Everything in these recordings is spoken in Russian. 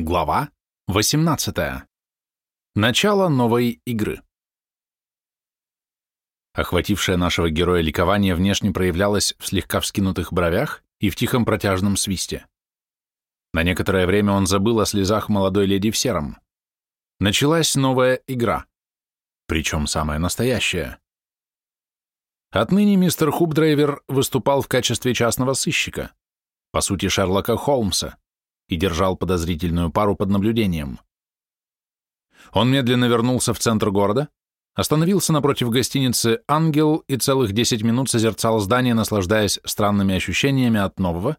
Глава 18. Начало новой игры. Охватившее нашего героя ликование внешне проявлялось в слегка вскинутых бровях и в тихом протяжном свисте. На некоторое время он забыл о слезах молодой леди в сером. Началась новая игра, причем самая настоящая. Отныне мистер Хубдрайвер выступал в качестве частного сыщика, по сути Шерлока Холмса, и держал подозрительную пару под наблюдением. Он медленно вернулся в центр города, остановился напротив гостиницы «Ангел» и целых 10 минут созерцал здание, наслаждаясь странными ощущениями от нового,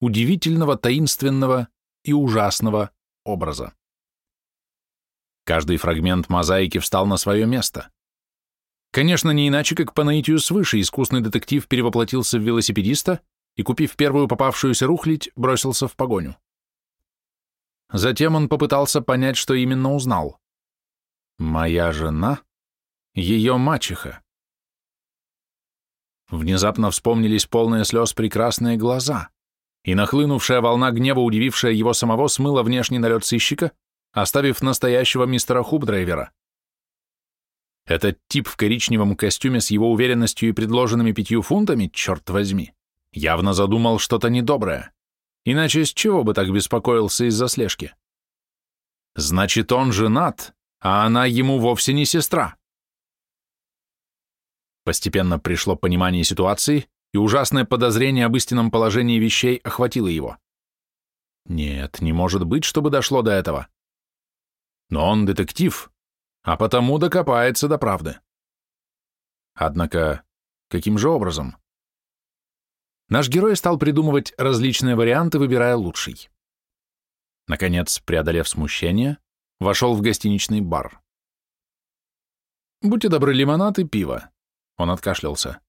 удивительного, таинственного и ужасного образа. Каждый фрагмент мозаики встал на свое место. Конечно, не иначе, как по наитию свыше искусный детектив перевоплотился в велосипедиста и, купив первую попавшуюся рухлить, бросился в погоню. Затем он попытался понять, что именно узнал. «Моя жена? Ее мачеха?» Внезапно вспомнились полные слез прекрасные глаза, и нахлынувшая волна гнева, удивившая его самого, смыла внешний налет сыщика, оставив настоящего мистера Хубдрайвера. Этот тип в коричневом костюме с его уверенностью и предложенными пятью фунтами, черт возьми, явно задумал что-то недоброе. Иначе с чего бы так беспокоился из-за слежки? Значит, он женат, а она ему вовсе не сестра. Постепенно пришло понимание ситуации, и ужасное подозрение об истинном положении вещей охватило его. Нет, не может быть, чтобы дошло до этого. Но он детектив, а потому докопается до правды. Однако, каким же образом? Наш герой стал придумывать различные варианты, выбирая лучший. Наконец, преодолев смущение, вошел в гостиничный бар. «Будьте добры, лимонад и пиво», — он откашлялся.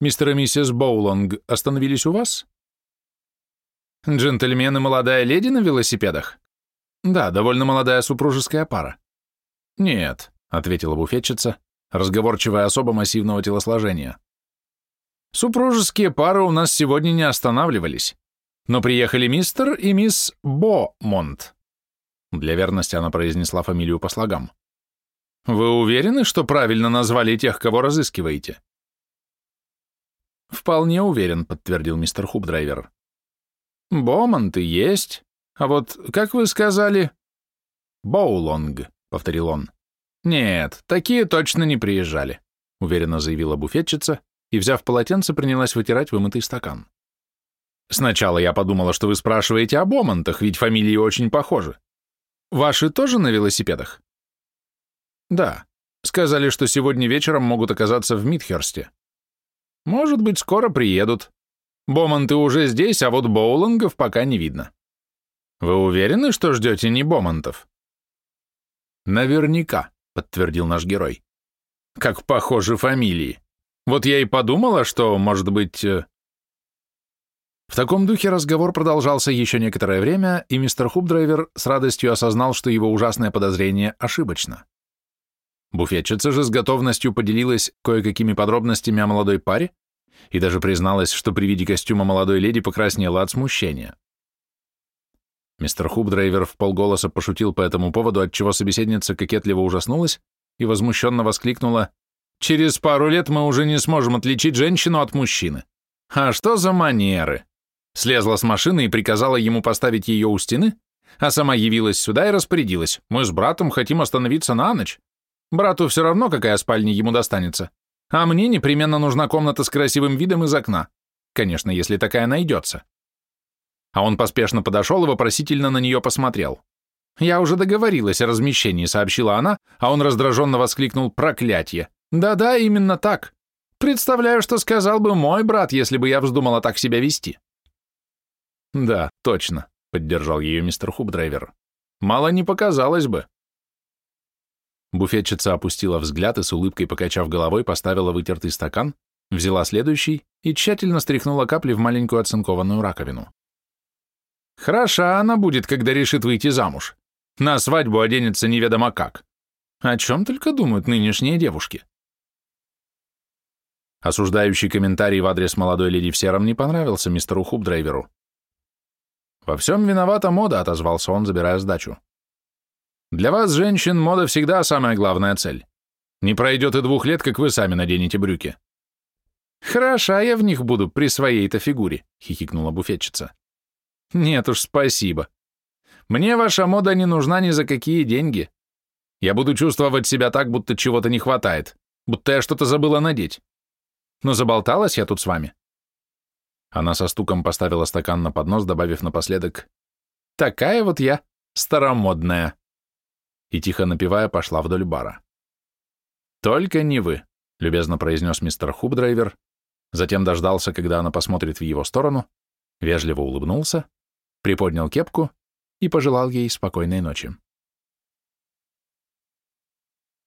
«Мистер и миссис Боулонг остановились у вас?» «Джентльмен и молодая леди на велосипедах?» «Да, довольно молодая супружеская пара». «Нет», — ответила буфетчица, разговорчивая особо массивного телосложения. Супружеские пары у нас сегодня не останавливались, но приехали мистер и мисс Бомонт. Для верности она произнесла фамилию по слогам. Вы уверены, что правильно назвали тех, кого разыскиваете? Вполне уверен, подтвердил мистер Хубдрайвер. Бомонты есть, а вот, как вы сказали? Боулонг, повторил он. Нет, такие точно не приезжали, уверенно заявила буфетчица и, взяв полотенце, принялась вытирать вымытый стакан. «Сначала я подумала, что вы спрашиваете об Омонтах, ведь фамилии очень похожи. Ваши тоже на велосипедах?» «Да. Сказали, что сегодня вечером могут оказаться в Мидхерсте. Может быть, скоро приедут. Бомонты уже здесь, а вот Боулангов пока не видно. Вы уверены, что ждете не Бомонтов?» «Наверняка», — подтвердил наш герой. «Как похожи фамилии. Вот я и подумала, что, может быть... Э, в таком духе разговор продолжался еще некоторое время, и мистер Хубдрайвер с радостью осознал, что его ужасное подозрение ошибочно. Буфетчица же с готовностью поделилась кое-какими подробностями о молодой паре и даже призналась, что при виде костюма молодой леди покраснела от смущения. Мистер Хубдрайвер в полголоса пошутил по этому поводу, отчего собеседница кокетливо ужаснулась и возмущенно воскликнула Через пару лет мы уже не сможем отличить женщину от мужчины. А что за манеры? Слезла с машины и приказала ему поставить ее у стены, а сама явилась сюда и распорядилась. Мы с братом хотим остановиться на ночь. Брату все равно, какая спальня ему достанется. А мне непременно нужна комната с красивым видом из окна. Конечно, если такая найдется. А он поспешно подошел и вопросительно на нее посмотрел. «Я уже договорилась о размещении», — сообщила она, а он раздраженно воскликнул «проклятье». Да-да, именно так. Представляю, что сказал бы мой брат, если бы я вздумала так себя вести. Да, точно, поддержал ее мистер Хубдрайвер. Мало не показалось бы. Буфетчица опустила взгляд и с улыбкой, покачав головой, поставила вытертый стакан, взяла следующий и тщательно стряхнула капли в маленькую оцинкованную раковину. Хороша она будет, когда решит выйти замуж. На свадьбу оденется неведомо как. О чем только думают нынешние девушки. Осуждающий комментарий в адрес молодой леди в сером не понравился мистеру Хубдрайверу. «Во всем виновата мода», — отозвался он, забирая сдачу. «Для вас, женщин, мода всегда самая главная цель. Не пройдет и двух лет, как вы сами наденете брюки». «Хороша я в них буду при своей-то фигуре», — хихикнула буфетчица. «Нет уж, спасибо. Мне ваша мода не нужна ни за какие деньги. Я буду чувствовать себя так, будто чего-то не хватает, будто я что-то забыла надеть. Но заболталась я тут с вами». Она со стуком поставила стакан на поднос, добавив напоследок «Такая вот я, старомодная». И тихо напевая, пошла вдоль бара. «Только не вы», — любезно произнес мистер Хубдрайвер, затем дождался, когда она посмотрит в его сторону, вежливо улыбнулся, приподнял кепку и пожелал ей спокойной ночи.